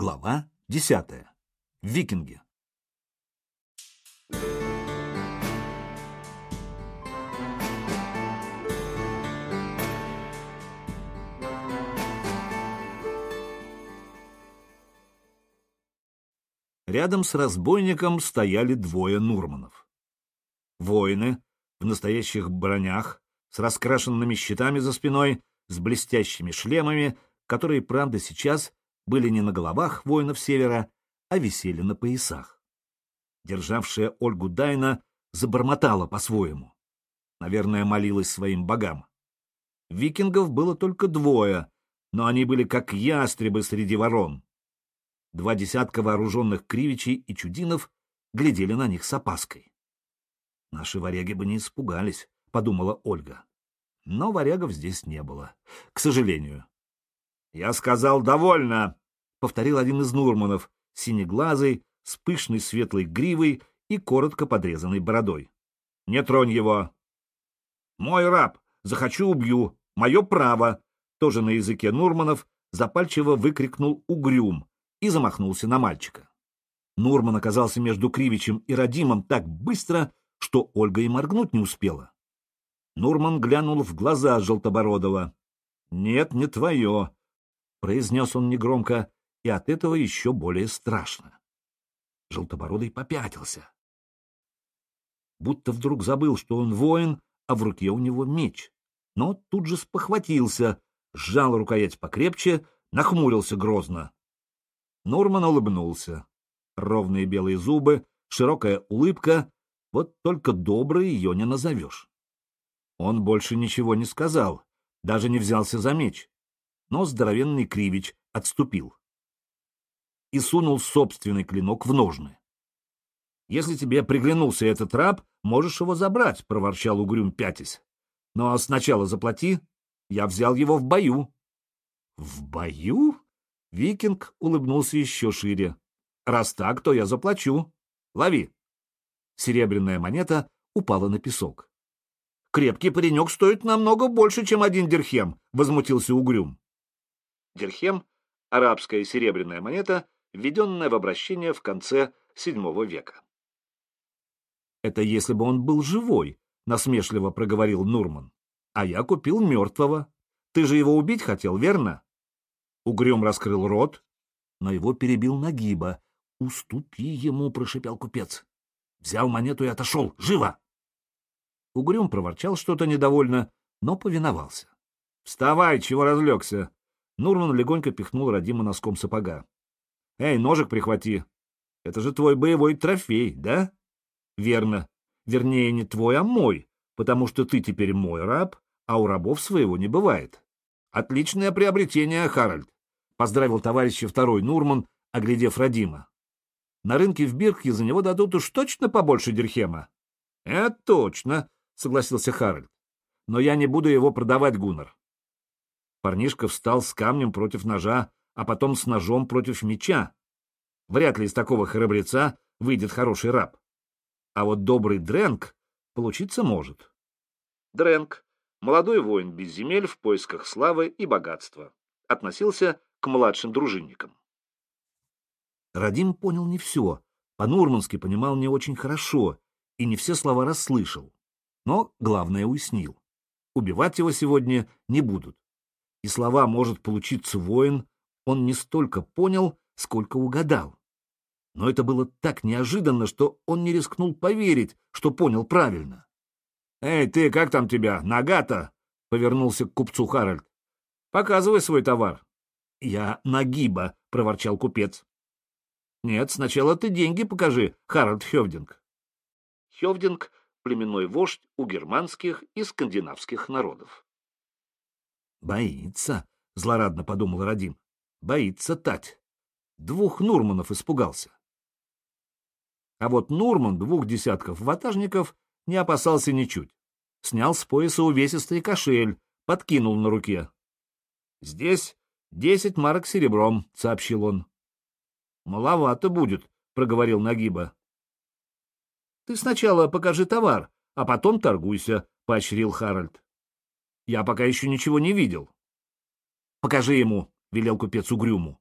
Глава десятая. Викинги. Рядом с разбойником стояли двое Нурманов. Воины в настоящих бронях, с раскрашенными щитами за спиной, с блестящими шлемами, которые, правда, сейчас были не на головах воинов Севера, а висели на поясах. Державшая Ольгу Дайна забормотала по-своему. Наверное, молилась своим богам. Викингов было только двое, но они были как ястребы среди ворон. Два десятка вооруженных кривичей и чудинов глядели на них с опаской. Наши варяги бы не испугались, — подумала Ольга. Но варягов здесь не было, к сожалению. — Я сказал, довольно! — повторил один из Нурманов, синеглазый, с пышной светлой гривой и коротко подрезанной бородой. — Не тронь его! — Мой раб! Захочу — убью! Мое право! Тоже на языке Нурманов запальчиво выкрикнул угрюм и замахнулся на мальчика. Нурман оказался между Кривичем и Радимом так быстро, что Ольга и моргнуть не успела. Нурман глянул в глаза Желтобородова. — Нет, не твое, — произнес он негромко, и от этого еще более страшно. Желтобородый попятился. Будто вдруг забыл, что он воин, а в руке у него меч. Но тут же спохватился, сжал рукоять покрепче, нахмурился грозно. Нурман улыбнулся. Ровные белые зубы, широкая улыбка, вот только доброй ее не назовешь. Он больше ничего не сказал, даже не взялся за меч. Но здоровенный Кривич отступил и сунул собственный клинок в ножны. «Если тебе приглянулся этот раб, можешь его забрать», — проворчал угрюм пятясь. «Но сначала заплати. Я взял его в бою». «В бою?» — викинг улыбнулся еще шире. «Раз так, то я заплачу. Лови». Серебряная монета упала на песок. «Крепкий паренек стоит намного больше, чем один дирхем», — возмутился Угрюм. Дирхем — арабская серебряная монета, введенная в обращение в конце VII века. «Это если бы он был живой», — насмешливо проговорил Нурман. «А я купил мертвого. Ты же его убить хотел, верно?» Угрюм раскрыл рот, но его перебил Нагиба. «Уступи ему», — прошипел купец. Взял монету и отошел. Живо! Угрюм проворчал что-то недовольно, но повиновался. — Вставай, чего разлегся! Нурман легонько пихнул Радима носком сапога. — Эй, ножик прихвати! Это же твой боевой трофей, да? — Верно. Вернее, не твой, а мой, потому что ты теперь мой раб, а у рабов своего не бывает. Отличное приобретение, Харальд! — поздравил товарища второй Нурман, оглядев Радима. На рынке в Бирке за него дадут уж точно побольше дирхема. — Это точно, — согласился Харальд. — Но я не буду его продавать, Гуннар. Парнишка встал с камнем против ножа, а потом с ножом против меча. Вряд ли из такого храбреца выйдет хороший раб. А вот добрый Дрэнк получиться может. Дрэнк — молодой воин без земель в поисках славы и богатства. Относился к младшим дружинникам. Радим понял не все, по-нурмански понимал не очень хорошо и не все слова расслышал. Но главное уяснил. Убивать его сегодня не будут. И слова «может получиться воин» он не столько понял, сколько угадал. Но это было так неожиданно, что он не рискнул поверить, что понял правильно. «Эй, ты, как там тебя? Нагата?» — повернулся к купцу Харальд. «Показывай свой товар». «Я Нагиба», — проворчал купец. Нет, сначала ты деньги покажи, Харальд Хевдинг. Хевдинг — племенной вождь у германских и скандинавских народов. Боится, — злорадно подумал Радим. Боится Тать. Двух Нурманов испугался. А вот Нурман двух десятков ватажников не опасался ничуть. Снял с пояса увесистый кошель, подкинул на руке. — Здесь десять марок серебром, — сообщил он. Маловато будет, проговорил Нагиба. Ты сначала покажи товар, а потом торгуйся, поощрил Харальд. Я пока еще ничего не видел. Покажи ему, велел купец угрюму.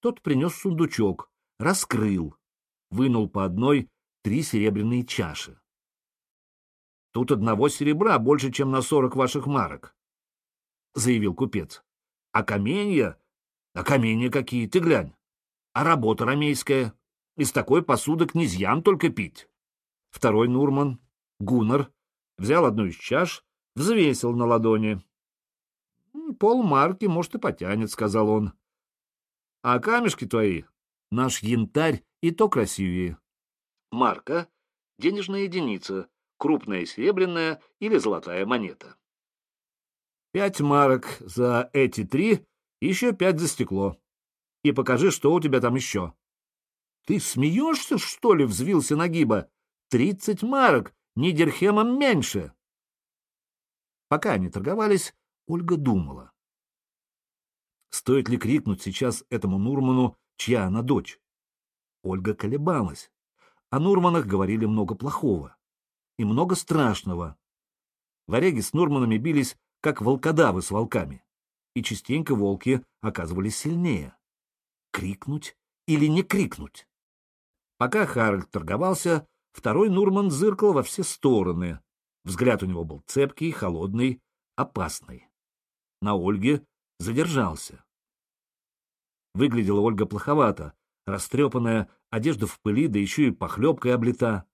Тот принес сундучок, раскрыл, вынул по одной три серебряные чаши. Тут одного серебра больше, чем на сорок ваших марок, — заявил купец. А каменья? А каменья какие, ты глянь. А работа ромейская. Из такой посуды князьям только пить. Второй Нурман, Гуннар, взял одну из чаш, взвесил на ладони. Пол марки, может, и потянет, — сказал он. А камешки твои, наш янтарь, и то красивее. Марка — денежная единица, крупная серебряная или золотая монета. Пять марок за эти три, еще пять за стекло. И покажи, что у тебя там еще. Ты смеешься, что ли, взвился Нагиба? Тридцать марок, ни дирхемом меньше. Пока они торговались, Ольга думала. Стоит ли крикнуть сейчас этому Нурману, чья она дочь? Ольга колебалась. О Нурманах говорили много плохого и много страшного. Варяги с Нурманами бились, как волкодавы с волками, и частенько волки оказывались сильнее. Крикнуть или не крикнуть? Пока Харальд торговался, второй Нурман зыркал во все стороны. Взгляд у него был цепкий, холодный, опасный. На Ольге задержался. Выглядела Ольга плоховато, растрепанная, одежда в пыли, да еще и похлебкой облита.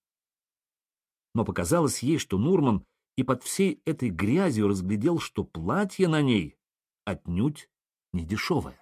Но показалось ей, что Нурман и под всей этой грязью разглядел, что платье на ней отнюдь не дешевое.